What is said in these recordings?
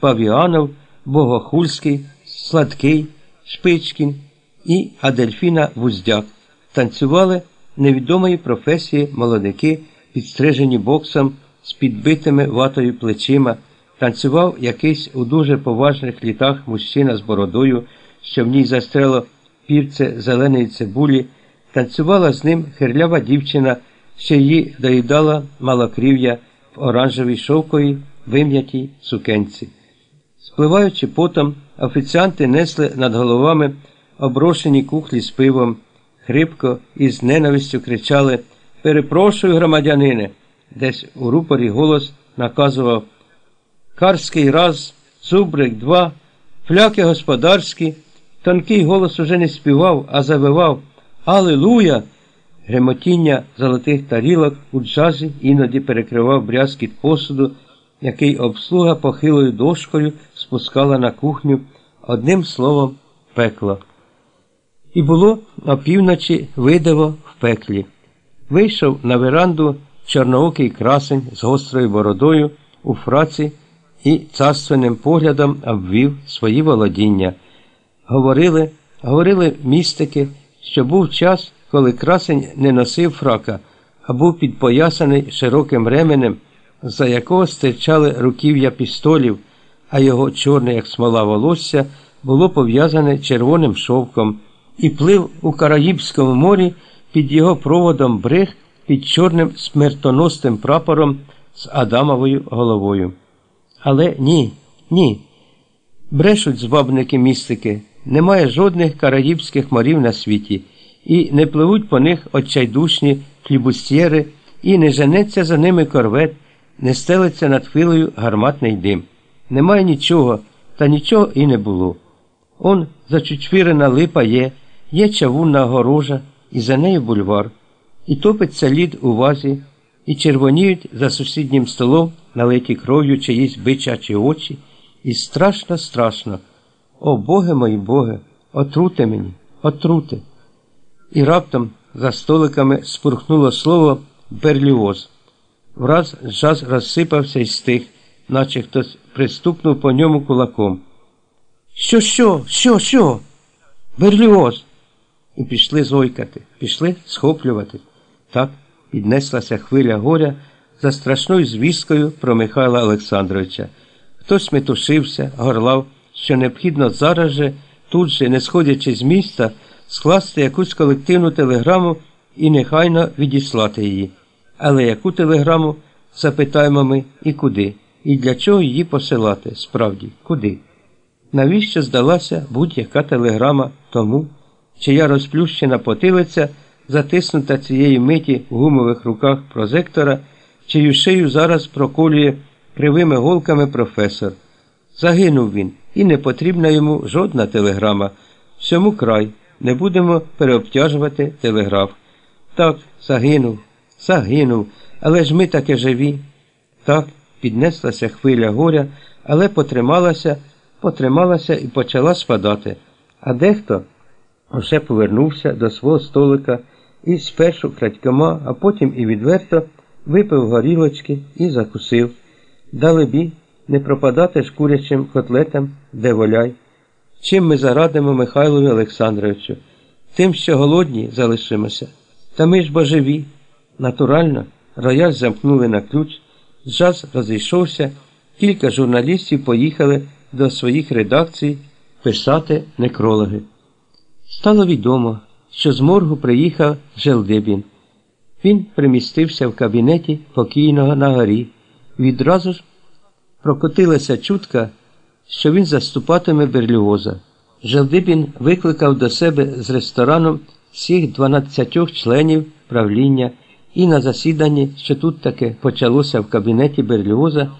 Павіанов, Богохульський, Сладкий, Шпичкін і Адельфіна Вуздяк. Танцювали невідомої професії молодики, підстрижені боксом з підбитими ватою плечима. Танцював якийсь у дуже поважних літах мужчина з бородою, що в ній застрело пірце зеленої цибулі. Танцювала з ним хирлява дівчина, що її доїдала малокрів'я в оранжевій шовковій вим'ятій сукенці. Спливаючи потом, офіціанти несли над головами оброшені кухлі з пивом, хрипко і з ненавистю кричали Перепрошую, громадянине. Десь у рупорі голос наказував Карський раз, Зубрик два, фляки господарські. Тонкий голос уже не співав, а завивав Алилуя! Гремотіння золотих тарілок у джазі іноді перекривав брязкіт посуду, який обслуга похилою дошкою спускала на кухню одним словом пекло. І було опівночі видиво в пеклі. Вийшов на веранду чорноокий красень з гострою бородою у фраці і царственним поглядом обвів свої володіння. Говорили, говорили містики, що був час, коли красень не носив фрака, а був підпоясаний широким ременем, за якого стирчали руків'я пістолів, а його чорне, як смола волосся, було пов'язане червоним шовком і плив у Караїбському морі під його проводом брег під чорним смертоносним прапором з Адамовою головою. Але ні, ні. Брешуть збабники містики, немає жодних караїбських морів на світі, і не пливуть по них отчайдушні флібустьєри, і не женеться за ними корвет, не стелиться над хвилею гарматний дим. Немає нічого, та нічого і не було. Он зачучвірена липа є, є чавунна огорожа, і за нею бульвар, і топиться лід у вазі, і червоніють за сусіднім столом, налиті кров'ю чиїсь бичачі очі, і страшно, страшно. О Боге мої Боге, отрути мені, отрути. І раптом за столиками спурхнуло слово берліоз. Враз жаз розсипався і стих, наче хтось приступнув по ньому кулаком. Що, що, що, що? Берліоз. І пішли зойкати, пішли схоплювати. Так піднеслася хвиля горя за страшною звісткою про Михайла Олександровича. Хтось метушився, горлав, що необхідно зараз же, тут же, не сходячи з міста, скласти якусь колективну телеграму і нехайно відіслати її. Але яку телеграму запитаємо ми і куди, і для чого її посилати, справді, куди? Навіщо здалася будь-яка телеграма тому, чия розплющена потилиця, затиснута цієї миті в гумових руках прозектора, чию шию зараз проколює кривими голками професор. Загинув він, і не потрібна йому жодна телеграма. Всьому край не будемо переобтяжувати телеграф. Так, загинув, загинув, але ж ми таки живі. Так, піднеслася хвиля горя, але потрималася, потрималася і почала спадати. А дехто вже повернувся до свого столика і спершу крадькома, а потім і відверто випив горілочки і закусив. Далебі, не пропадати шкурячим котлетам, де воляй. Чим ми зарадимо Михайлові Олександровичу? Тим, що голодні залишимося. Та ми ж бо живі. Натурально, рояль замкнули на ключ, джаз розійшовся, кілька журналістів поїхали до своїх редакцій писати некрологи. Стало відомо, що з моргу приїхав Желдибін. Він примістився в кабінеті покійного на горі. Відразу ж прокотилася чутка, що він заступатиме берліоза. Желдибін викликав до себе з рестораном всіх 12 членів правління і на засіданні, що тут таки почалося в кабінеті Берліоза,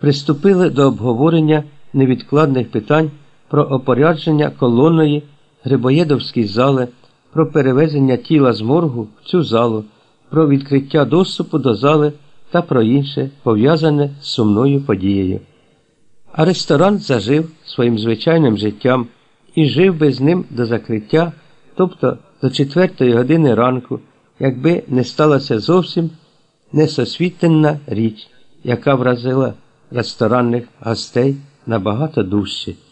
приступили до обговорення невідкладних питань про опорядження колонної Грибоєдовській зали, про перевезення тіла з моргу в цю залу, про відкриття доступу до зали та про інше пов'язане з сумною подією. А ресторан зажив своїм звичайним життям і жив би з ним до закриття, тобто до четвертої години ранку, якби не сталася зовсім несосвітенна річ, яка вразила ресторанних гостей набагато дужче.